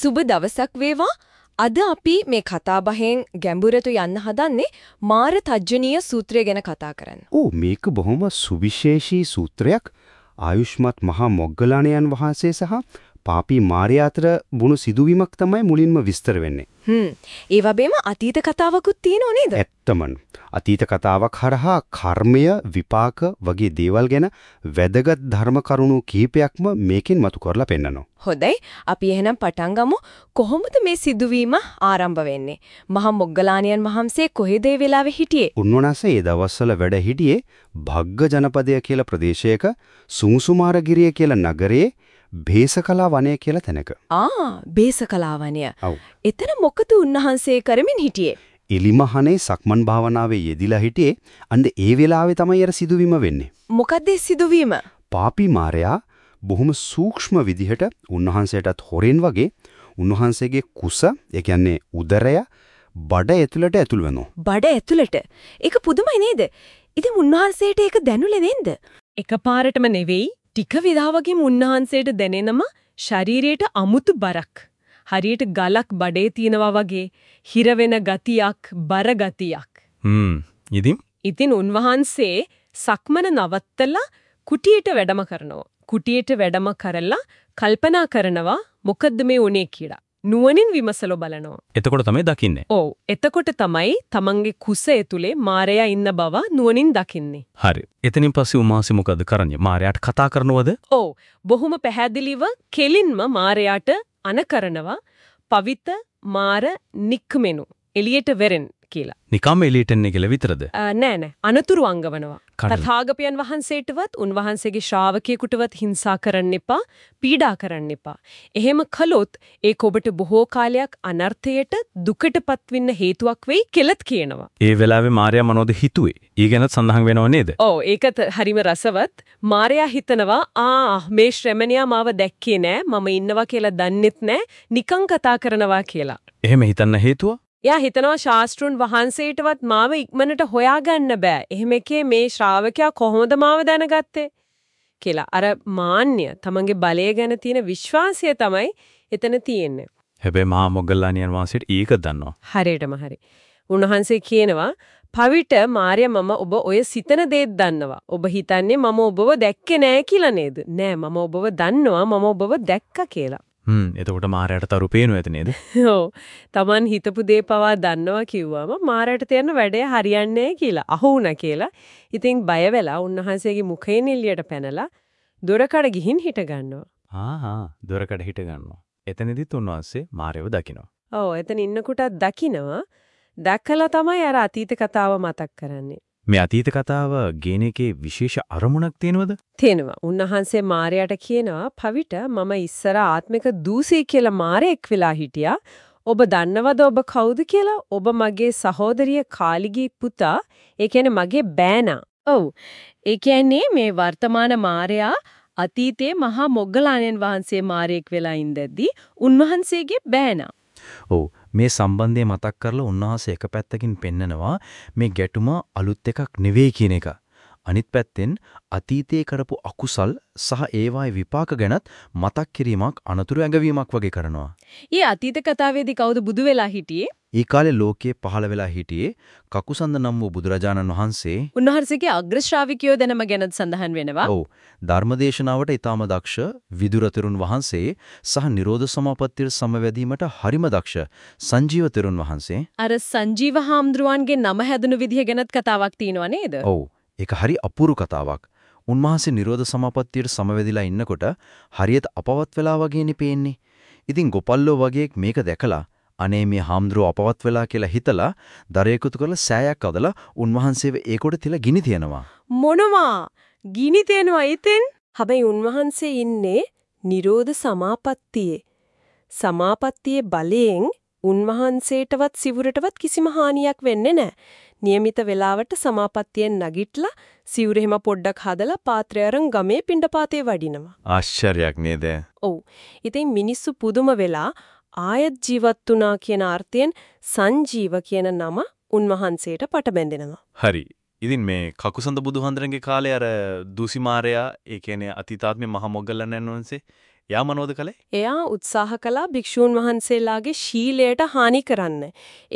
සුබ දවසක් වේවා. අද අපි මේ කතාබහෙන් ගැඹුරට යන්න හදන්නේ මාර තජ්ජනීය සූත්‍රය ගැන කතා කරන්න. ඕ මේක බොහොම සුවිශේෂී සූත්‍රයක්. ආයුෂ්මත් මහා මොග්ගලාණන් වහන්සේ සහ පාපී මාර්යා අතර වුණු සිදුවීමක් තමයි මුලින්ම විස්තර වෙන්නේ. හ්ම්. ඒ වගේම අතීත කතාවකුත් තියෙනව නේද? ඇත්තමයි. අතීත කතාවක් හරහා කර්මය, විපාක වගේ දේවල් ගැන වැදගත් ධර්ම කරුණු කිහිපයක්ම මේකෙන් මතු කරලා පෙන්නනවා. හොඳයි. අපි එහෙනම් පටන් ගමු. කොහොමද මේ සිදුවීම ආරම්භ වෙන්නේ? මහා මොග්ගලාණන් වහන්සේ කොහෙද ඒ වෙලාවේ හිටියේ? උන්වහන්සේ ඒ දවස්වල වැඩ හිටියේ භග්ග ජනපදය කියලා ප්‍රදේශයක සුංසුමාරගිරිය කියලා නගරයේ භේසකලා වනය කියලා තැනක. ආ, බේසකලාවණය. ඔව්. එතන මොකද උන්වහන්සේ කරමින් හිටියේ? එලිමහනේ සක්මන් භාවනාවේ යෙදිලා හිටියේ අන්න ඒ වෙලාවේ තමයි අර සිදුවීම වෙන්නේ. මොකද සිදුවීම? පාපී මාරයා බොහොම සූක්ෂම විදිහට උන්වහන්සේටත් හොරෙන් වගේ උන්වහන්සේගේ කුස, ඒ කියන්නේ උදරය බඩ ඇතුළට ඇතුල් වෙනවා. බඩ ඇතුළට. ඒක පුදුමයි නේද? ඉතින් උන්වහන්සේට ඒක දැනුලේ නේද? එකපාරටම නෙවෙයි ටික විදාවකින් උන්වහන්සේට දැනෙනම ශරීරයට අමුතු බරක්. හරියට ගලක් බඩේ තියනවා වගේ හිර වෙන ගතියක්, බර ගතියක්. හ්ම්. ඉතින් ඉතින් උන්වහන්සේ සක්මන නවත්තලා කුටියට වැඩම කරනවා. කුටියට වැඩම කරලා කල්පනා කරනවා මොකද්ද මේ උනේ කියලා. නුවණින් විමසලා බලනවා. එතකොට තමයි දකින්නේ. ඔව්. එතකොට තමයි තමන්ගේ කුස ඇතුලේ මාරයා ඉන්න බව නුවණින් දකින්නේ. හරි. එතනින් පස්සේ උමාසි මොකද කරන්නේ? මාරයාට කතා කරනවද? ඔව්. බොහොම පැහැදිලිව කෙලින්ම මාරයාට අන කරනවා පවිත මාර නික්මෙනු එළියට වෙරෙන් කියලා. නිකම්ම එළියට එන්නේ කියලා විතරද? නෑ නෑ අනතුරු අංගවනවා. තථාගතයන් වහන්සේටවත් උන්වහන්සේගේ ශ්‍රාවකයෙකුටවත් හිංසා කරන්න එපා, පීඩා කරන්න එපා. එහෙම කළොත් ඒක ඔබට බොහෝ කාලයක් අනර්ථයට දුකටපත් වෙන්න හේතුවක් වෙයි කෙලත් කියනවා. ඒ වෙලාවේ මාර්යා මොනවද හිතුවේ? ඊ ගැනත් සඳහන් වෙනව නේද? ඔව් ඒකත් හරිම රසවත්. මාර්යා හිතනවා ආ මේ ශ්‍රමණයා මාව දැක්කේ නෑ මම ඉන්නවා කියලා දන්නෙත් නෑ නිකං කතා කරනවා කියලා. එහෙම හිතන්න හේතුව? එයා හිතනවා ශාස්ත්‍රුන් වහන්සේටවත් මාව ඉක්මනට හොයාගන්න බෑ. එහෙම එකේ මේ ශ්‍රාවකයා කොහොමද මාව දැනගත්තේ කියලා. අර මාන්‍ය තමන්ගේ බලය ගැන තියෙන විශ්වාසය තමයි එතන තියෙන්නේ. හැබැයි මහා මොග්ගල්ලාණන් වහන්සේට ඒක දන්නවා. හරියටම හරි. උන්වහන්සේ කියනවා පවිට මාර්ය මම ඔබ ඔය සිතන දේත් දන්නවා. ඔබ හිතන්නේ මම ඔබව දැක්කේ නෑ කියලා නේද? නෑ මම ඔබව දන්නවා මම ඔබව දැක්කා කියලා. හ්ම්. එතකොට මාර්යාට තරු පේනු ඇත නේද? ඔව්. Taman හිතපු දේ පවා දන්නවා කිව්වම මාරයට තියෙන වැඩේ හරියන්නේ කියලා. අහු වුණා කියලා. ඉතින් බය වෙලා උන්වහන්සේගේ මුඛයෙන් එළියට පැනලා දොරකඩ ගිහින් හිට ගන්නවා. ආහා. දොරකඩ හිට ගන්නවා. එතනදිත් උන්වහන්සේ මාර්යව දකිනවා. ඔව් එතන ඉන්නකොටත් දකිනවා. දැකලා තමයි අර අතීත කතාව මතක් කරන්නේ. මේ අතීත කතාව ගේන එකේ විශේෂ අරමුණක් තියෙනවද? තේනවා. උන්වහන්සේ මාරයට කියනවා පවිට මම ඉස්සර ආත්මික දූසී කියලා මාරෙක් වෙලා හිටියා. ඔබ දන්නවද ඔබ කවුද කියලා? ඔබ මගේ සහෝදරිය කාලිගේ පුතා. ඒ කියන්නේ මගේ බෑනා. ඔව්. ඒ කියන්නේ මේ වර්තමාන මාරයා අතීතයේ මහා මොග්ගලාණන් වහන්සේ මාරයෙක් වෙලා ඉඳද්දී උන්වහන්සේගේ බෑනා. ඔව් මේ සම්බන්ධය මතක් කරලා උන්වහන්සේ එක පැත්තකින් පෙන්නනවා මේ ගැටුම අලුත් එකක් නෙවෙයි කියන එක. අනිත් පැත්තෙන් අතීතයේ කරපු අකුසල් සහ ඒවායේ විපාක ගැනත් මතක් කිරීමක් අනතුරු ඇඟවීමක් වගේ කරනවා. ඊ අතීත කතාවේදී කවුද බුදු වෙලා හිටියේ? ඒ කාලේ ලෝකයේ පහළ වෙලා හිටියේ කකුසන්ද නම් වූ බුදුරජාණන් වහන්සේ උන්වහන්සේගේ අග්‍ර ශ්‍රාවිකයෝ දෙනම ගැනත් සඳහන් වෙනවා. ඔව් ධර්මදේශනාවට ඊටම දක්ෂ විදුරතරුන් වහන්සේ සහ නිරෝධ සමාපත්තිය සමවැදීමට හරිම දක්ෂ සංජීවතරුන් වහන්සේ අර සංජීව හාමුදුරුවන්ගේ නම හැදුණු විදිහ ගැනත් කතාවක් තියෙනවා නේද? ඔව් ඒක හරි අපූර්ව කතාවක්. උන්වහන්සේ නිරෝධ සමාපත්තියට සමවැදිලා ඉන්නකොට හරියට අපවත් වෙලා වගේනේ පේන්නේ. ඉතින් ගොපල්ලෝ වගේ මේක දැකලා අනේ මේ හාමුදුරුව අපවත් වෙලා කියලා හිතලා දරේකුතු කරලා සෑයක් අදලා උන්වහන්සේව ඒකොට තියලා ගිනි තියනවා. මොනවා? ගිනි තේනවා ඉතින්? හැබැයි උන්වහන්සේ ඉන්නේ නිරෝධ සමාපත්තියේ. සමාපත්තියේ බලයෙන් උන්වහන්සේටවත් සිවුරටවත් කිසිම හානියක් වෙන්නේ නැහැ. નિયમિત වෙලාවට සමාපත්තියෙන් නැගිටලා සිවුරෙහිම පොඩ්ඩක් හදලා පාත්‍රය අරන් ගමේ පිණ්ඩපාතේ වඩිනවා. ආශ්චර්යයක් නේද? ඔව්. ඉතින් මිනිස්සු පුදුම වෙලා ආයත් ජීවත් වුණා කියන අර්ථයෙන් සංජීව කියන නම උන්වහන්සේට පටබැඳෙනවා. හරි. ඉතින් මේ කකුසඳ බුදුහන්දරගේ කාලේ අර දුසිමාරයා ඒ කියන්නේ අතීතාත්මේ මහ මොග්ගලණන් වහන්සේ යා මොනවද කළේ? එයා උත්සාහ කළා භික්ෂූන් වහන්සේලාගේ ශීලයට හානි කරන්න.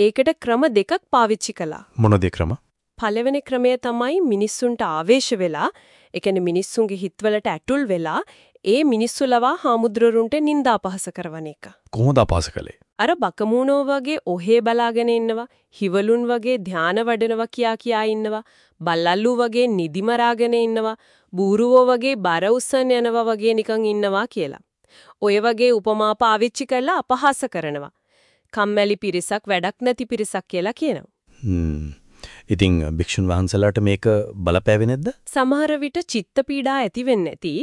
ඒකට ක්‍රම දෙකක් පාවිච්චි කළා. මොනද ක්‍රම? පළවෙනි ක්‍රමය තමයි මිනිස්සුන්ට ආවේශ වෙලා, ඒ කියන්නේ මිනිස්සුන්ගේ හිතවලට ඇටුල් වෙලා, ඒ මිනිස්සු ලවා හාමුදුරුවන්ට නිନ୍ଦා පහස කරවන එක. කොහොමද අපහාස කළේ? අර බකමූනෝ වගේ ඔහේ බලාගෙන ඉන්නවා, හිවලුන් වගේ ධාන වඩනවා කියා කියා ඉන්නවා, බල්ලල්ලු වගේ නිදිමරාගෙන ඉන්නවා, බූරුවෝ වගේ බර උස්සන් යනවා වගේ නිකන් ඉන්නවා කියලා. ඔය වගේ උපමා පාවිච්චි කරලා අපහාස කරනවා. කම්මැලි පිරිසක් වැඩක් නැති පිරිසක් කියලා කියනවා. හ්ම්. ඉතින් භික්ෂුන් වහන්සේලාට මේක බලපෑවේ නැද්ද? සමහර විට චිත්ත පීඩා ඇති වෙන්නේ නැති.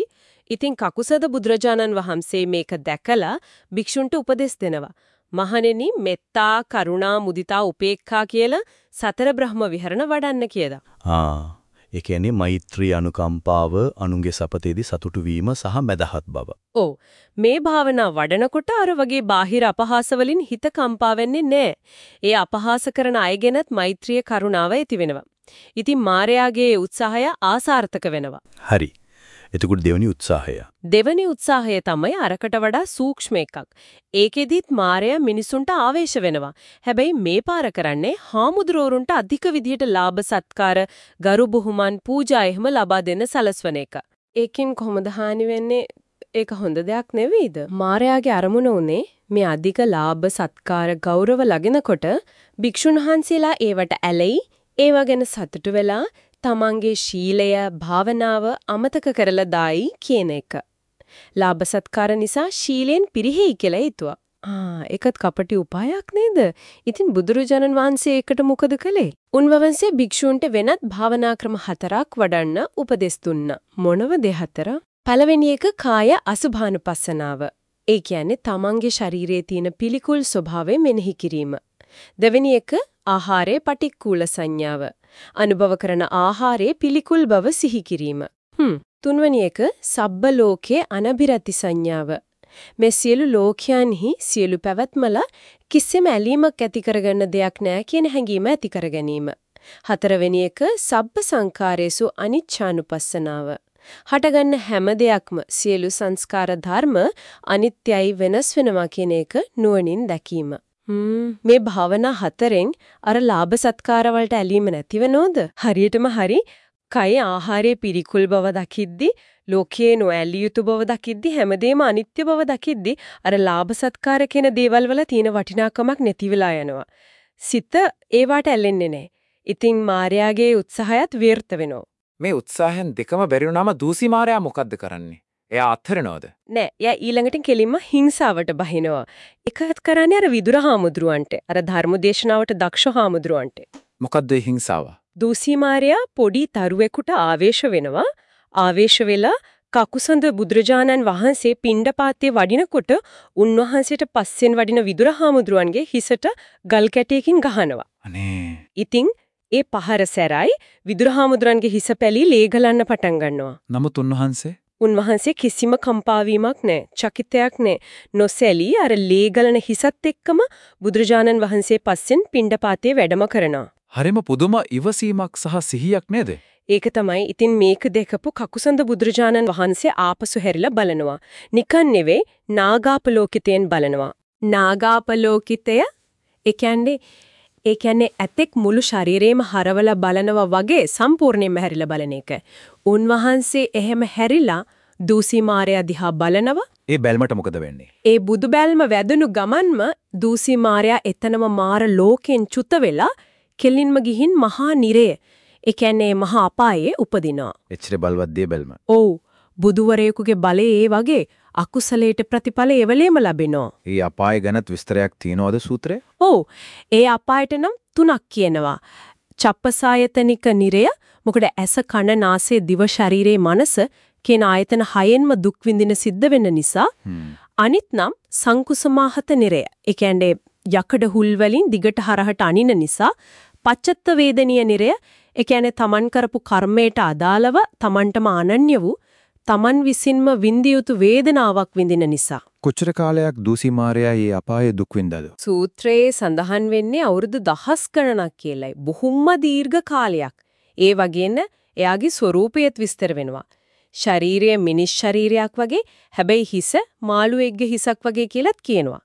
ඉතින් කකුසද බුදුරජාණන් වහන්සේ මේක දැකලා භික්ෂුන්ට උපදෙස් දෙනවා. මහණෙනි මෙත්තා කරුණා මුදිතා උපේක්ඛා කියලා සතර බ්‍රහ්ම විහරණ වඩන්න කියලා. ආ ඒ කියන්නේ මෛත්‍රී අනුකම්පාව අනුන්ගේ සපතේදී සතුටු වීම සහ මදහත් බව. ඔව් මේ භාවනා වඩනකොට අර වගේ බාහිර අපහාස වලින් හිත කම්පා වෙන්නේ නැහැ. ඒ අපහාස කරන අයගෙනත් මෛත්‍රිය කරුණාව ඇති වෙනවා. ඉතින් මාර්යාගේ උත්සාහය ආසාර්ථක වෙනවා. හරි. එතකොට දෙවනි උත්සාහය. දෙවනි උත්සාහය තමයි අරකට වඩා සූක්ෂම එකක්. ඒකෙදිත් මායя මිනිසුන්ට ආවේශ වෙනවා. හැබැයි මේ පාර කරන්නේ හාමුදුරුවරුන්ට අධික විදියට ලාභ සත්කාර, ගරු බුහුමන්, පූජා එහෙම ලබා දෙන්න සලස්වන එක. ඒකෙන් කොහොමද හානි වෙන්නේ? ඒක හොඳ දෙයක් නෙවෙයිද? මායාගේ අරමුණ උනේ මේ අධික ලාභ සත්කාර ගෞරව ලගිනකොට භික්ෂුන් වහන්සේලා ඒවට ඇලෙයි ඒව ගැන සතුටු වෙලා තමන්ගේ ශීලය භාවනාව අමතක කරලා දායි කියන එක. ලාභ සත්කාර නිසා ශීලයෙන් පිරිහෙයි කියලා හිතුවා. ආ ඒකත් කපටි උපායක් නේද? ඉතින් බුදුරජාණන් වහන්සේ ඒකට මොකද කළේ? උන්වහන්සේ භික්ෂූන්ට වෙනත් භාවනා ක්‍රම හතරක් වඩන්න උපදෙස් දුන්නා. මොනවද හතර? පළවෙනි එක කාය අසුභානුපස්සනාව. ඒ කියන්නේ තමන්ගේ ශරීරයේ තියෙන පිළිකුල් ස්වභාවය මෙනෙහි කිරීම. දෙවෙනි එක ආහාරයේ පටික්කුල සංඥාව. අනුභව කරන ආහාරයේ පිළිකුල් බව සිහි කිරීම. හ්ම්. තුන්වෙනි එක සබ්බ ලෝකේ අනබිරති සංඥාව. මේ සියලු ලෝකයන්හි සියලු පැවැත්මල කිසිම ඇලීමක් ඇති කරගන්න දෙයක් නැහැ කියන හැඟීම ඇති කර ගැනීම. හතරවෙනි එක සබ්බ සංකාරේසු අනිච්ඡානුපස්සනාව. හටගන්න හැම දෙයක්ම සියලු සංස්කාර ධර්ම අනිත්‍යයි වෙනස් වෙනවා කියන එක නුවණින් දැකීම. මේ භාවනා හතරෙන් අර ලාභ සත්කාර වලට ඇලීම නැතිවෙනවද? හරියටම හරි කය ආහාරයේ පිරිකුල් බව දකිද්දි ලෝකයේ නොඇලිය යුතු බව දකිද්දි හැමදේම අනිත්‍ය බව දකිද්දි අර ලාභ සත්කාර කියන දේවල් වල තියෙන වටිනාකමක් නැති වෙලා යනවා. සිත ඒවට ඇලෙන්නේ නැහැ. ඉතින් මාර්යාගේ උත්සාහයත් ව්‍යර්ථ වෙනවා. මේ උත්සාහයන් දෙකම බැරි වුණාම දූසි මාරයා මොකද්ද කරන්නේ? එයා අත්හරිනවද? නෑ. එයා ඊළඟට කෙලින්ම හිංසාවට බහිනවා. එකත් කරන්නේ අර විදුරහාමුදුරුවන්ට. අර ධර්මදේශනාවට දක්ෂ හාමුදුරුවන්ට. මොකද්ද හිංසාව? දූසිමාරයා පොඩි තරුවෙකුට ආවේශ වෙනවා. ආවේශ වෙලා කකුසඳ බුදුරජාණන් වහන්සේ පිණ්ඩපාතේ වඩිනකොට උන්වහන්සේට පස්සෙන් වඩින විදුරහාමුදුරුවන්ගේ හිසට ගල් කැටයකින් ගහනවා. අනේ. ඉතින් ඒ පහර සැරයි විදුරහාමුදුරන්ගේ හිස පැලී ලේ ගලන්න පටන් ගන්නවා. නමුත් උන්වහන්සේ උන්වහන්සේ කිසිම කම්පාවීමක් නැහැ. චකිතයක් නැහැ. නොසැලී අර ලේ ගලන හිසත් එක්කම බුදුරජාණන් වහන්සේ පස්සෙන් පිණ්ඩපාතේ වැඩම කරනවා. හරිම පුදුම ඉවසීමක් සහ සිහියක් නේද? ඒක තමයි ඉතින් මේක දැකපු කකුසඳ බුදුරජාණන් වහන්සේ ආපසු හැරිලා බලනවා. නිකන් නෙවෙයි නාගාපලෝකිතයෙන් බලනවා. නාගාපලෝකිතය ඒ කියන්නේ ඒ කියන්නේ ඇතෙක් මුළු ශරීරේම හරවලා බලනවා වගේ සම්පූර්ණයෙන්ම හැරිලා බලන එක. උන්වහන්සේ එහෙම හැරිලා දූසි මාරයා දිහා බලනවා. ඒ බැල්මට මොකද වෙන්නේ? ඒ බුදු බැල්ම වැදුණු ගමන්ම දූසි මාරයා එතනම මාර ලෝකෙන් චුත වෙලා කෙලින්ම ගිහින් මහා නිරය ඒ කියන්නේ මහා අපායේ උපදිනවා. එච්චර බලවත් දේ බැල්ම. ඔව් බුදුවරයෙකුගේ බලය ඒ වගේ අකුසලයට ප්‍රතිඵල එවලේම ලැබෙනවා. ඒ අපාය ගැනත් විස්තරයක් තියනවද සූත්‍රයේ? ඔව් ඒ අපායට නම් තුනක් කියනවා. චප්පසායතනික නිරය මොකද ඇස කන නාසය දිව ශරීරයේ මනස කියන ආයතන හයෙන්ම දුක් විඳින සිද්ධ වෙන නිසා අනිත් නම් සංකුසමාහත නිරය. ඒ කියන්නේ යකඩ හුල් වලින් දිගට හරහට අනින නිසා පච්චත්ත වේදනීය නිරය ඒ කියන්නේ තමන් කරපු කර්මයට අදාළව තමන්ටම අනන්‍ය වූ තමන් විසින්ම විඳිය යුතු වේදනාවක් විඳින නිසා. කොච්චර කාලයක් දූසි මාරයා මේ අපායේ දුක් විඳද? සූත්‍රයේ සඳහන් වෙන්නේ අවුරුදු දහස් ගණනක් කියලයි. බොහොම දීර්ඝ කාලයක්. ඒ වගේන එයාගේ ස්වરૂපයත් විස්තර වෙනවා. ශරීරය මිනිස් ශරීරයක් වගේ හැබැයි හිස මාළුවෙක්ගේ හිසක් වගේ කියලාත් කියනවා.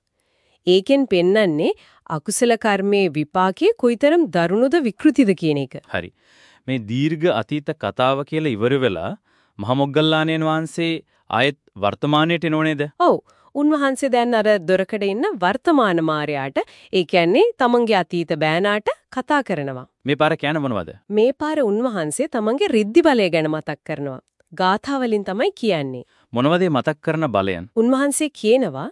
ඒකෙන් පෙන්වන්නේ අකුසල කර්මයේ විපාකයේ කොයිතරම් දරුණුද විකෘතිද කියන එක. හරි. මේ දීර්ඝ අතීත කතාව කියලා ඉවර වෙලා මහමොග්ගල්ලාණන් වහන්සේ ආයෙත් වර්තමානයට එනෝ නේද? ඔව්. උන්වහන්සේ දැන් අර දොරකඩ ඉන්න වර්තමාන මායයට ඒ කියන්නේ තමන්ගේ අතීත බෑනාට කතා කරනවා. මේ පාර කියන මොනවද? මේ පාර උන්වහන්සේ තමන්ගේ රිද්දි බලය ගැන මතක් කරනවා. ගාථා වලින් තමයි කියන්නේ. මොනවද මතක් කරන බලයන්? උන්වහන්සේ කියනවා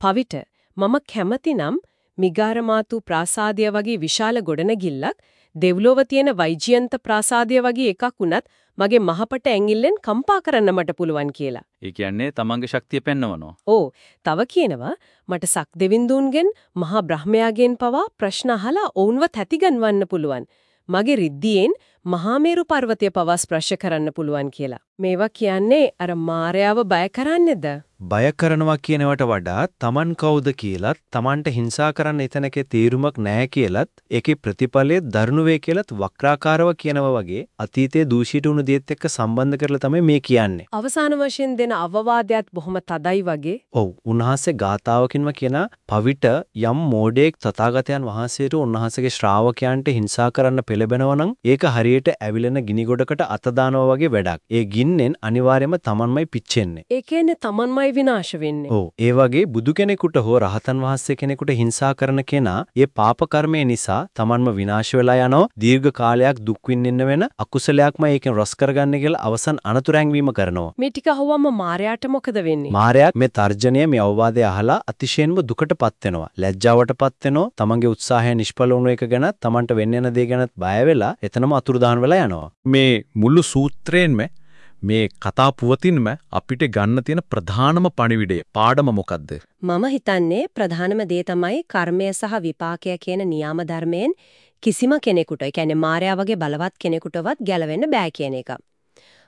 පවිට මම කැමතිනම් මිගාරමාතු ප්‍රාසාදය වගේ විශාල ගොඩනැගිල්ලක් දෙව්ලොව තියෙන වෛජයන්ත ප්‍රාසාදය වගේ එකක් වුණත් මගේ මහපට ඇඟිල්ලෙන් කම්පා කරන්න මට පුළුවන් කියලා. ඒ කියන්නේ තමන්ගේ ශක්තිය පෙන්වනවා. ඕ තව කියනවා මට සක් දෙවිඳුන්ගෙන් මහා බ්‍රහ්මයාගෙන් පවා ප්‍රශ්න අහලා ඔවුන්ව තැතිගන්වන්න පුළුවන්. මගේ රිද්දියෙන් මහා මේරු පර්වතය පවා ස්පර්ශ කරන්න පුළුවන් කියලා. මේවා කියන්නේ අර මායාව බය කරන්නේද? බය කරනවා කියනවට වඩා Taman කවුද කියලත් Tamanට හිංසා කරන්න එතනකේ තීරුමක් නැහැ කියලත් ඒකේ ප්‍රතිඵලය දරුණු වේ කියලත් වක්‍රාකාරව කියනවා වගේ අතීතයේ දූෂිත වුණු දේත් එක්ක සම්බන්ධ කරලා තමයි මේ කියන්නේ. අවසාන වශයෙන් දෙන අවවාදයක් බොහොම තදයි වගේ. ඔව් උන්වහන්සේ ගාතාවකින්ම කියන පවිට යම් මෝඩයෙක් තථාගතයන් වහන්සේට උන්වහන්සේගේ ශ්‍රාවකයන්ට හිංසා කරන්න පෙළඹෙනවා නම් ඒක හරියට ඇවිලෙන ගිනි ගොඩකට අත දානවා වගේ වැඩක්. ඒ ගින්නෙන් අනිවාර්යයෙන්ම Tamanමයි පිච්චෙන්නේ. ඒ කියන්නේ තමන්මයි විනාශ වෙන්නේ. ඔව් ඒ වගේ බුදු කෙනෙකුට හෝ රහතන් වහන්සේ කෙනෙකුට හිංසා කරන කෙනා ඒ පාප කර්මය නිසා Tamanම විනාශ වෙලා යනවා දීර්ඝ කාලයක් දුක් විඳින්න වෙන අකුසලයක්ම ඒකෙන් රොස් කරගන්න කියලා අවසන් අනතුරැංවීම කරනවා. මේ ටික අහුවම මායයට මොකද වෙන්නේ? මාරයා මේ තර්ජනය මේ අවවාදය අහලා අතිශයින්ම දුකටපත් වෙනවා. ලැජ්ජාවටපත් වෙනවා. තමන්ගේ උත්සාහය නිෂ්ඵල වුණු එක ගැන තමන්ට වෙන්න යන දේ ගැනත් බය වෙලා එතනම අතුරුදහන් වෙලා යනවා. මේ මුළු සූත්‍රයෙන්ම මේ කතා පුවතින්ම අපිට ගන්න තියෙන ප්‍රධානම පණිවිඩය පාඩම මොකද්ද? මම හිතන්නේ ප්‍රධානම දේ තමයි කර්මය සහ විපාකය කියන නියාම ධර්මයෙන් කිසිම කෙනෙකුට, ඒ කියන්නේ මායя වගේ බලවත් කෙනෙකුටවත් ගැලවෙන්න බෑ කියන එක.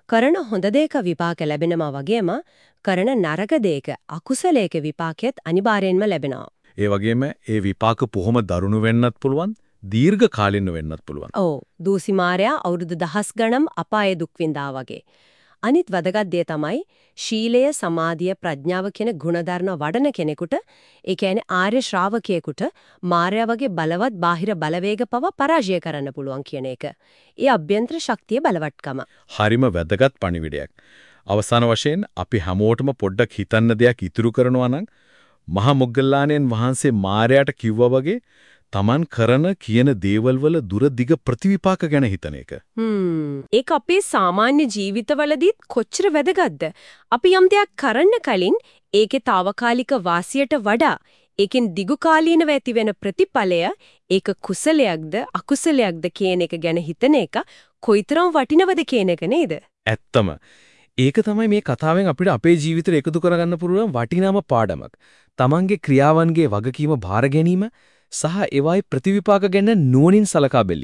කරන හොඳ දෙයක විපාක ලැබෙනවා වගේම කරන නරක දෙයක අකුසලයක විපාකයත් අනිවාර්යෙන්ම ලැබෙනවා. ඒ වගේම ඒ විපාක කොහොම දරුණු වෙන්නත් පුළුවන් දීර්ඝ කාලින වෙන්නත් පුළුවන්. ඔව් දූසි මායя අවුරුදු දහස් ගණන් අපායේ දුක් විඳා වගේ. අනිත් වැදගත් දේ තමයි ශීලය, සමාධිය, ප්‍රඥාව කියන ගුණධර්ම වඩන කෙනෙකුට, ඒ කියන්නේ ආර්ය ශ්‍රාවකයෙකුට මායя වගේ බලවත් බාහිර බලවේග පව පරාජය කරන්න පුළුවන් කියන එක. ඒ අභ්‍යන්තර ශක්තිය බලවත්කම. හරිම වැදගත් පණිවිඩයක්. අවසාන වශයෙන් අපි හැමෝටම පොඩ්ඩක් හිතන්න දෙයක් ඉතුරු කරනවා නම් මහා මොග්ගල්ලාණන් වහන්සේ මායයට කිව්වා වගේ Taman කරන කියන දේවල් වල දුර දිග ප්‍රතිවිපාක ගැන හිතන එක. හ්ම් ඒක අපේ සාමාන්‍ය ජීවිතවලදීත් කොච්චර වැදගත්ද? අපි යම් දෙයක් කරන්න කලින් ඒකේ తాවකාලික වාසියට වඩා ඒකෙන් දිගු කාලීනව ඇති වෙන ප්‍රතිඵලය ඒක කුසලයක්ද අකුසලයක්ද කියන එක ගැන හිතන එක කොයිතරම් වටිනවද කියන එක නේද? ඇත්තම ඒක තමයි මේ කතාවෙන් අපිට අපේ ජීවිතේට එකතු කරගන්න පුළුවන් වටිනාම පාඩමක්. Tamange ක්‍රියාවන්ගේ වගකීම බාර ගැනීම සහ ඒවායි ප්‍රතිවිපාක ගැන නුවණින් සලකා බැලීම.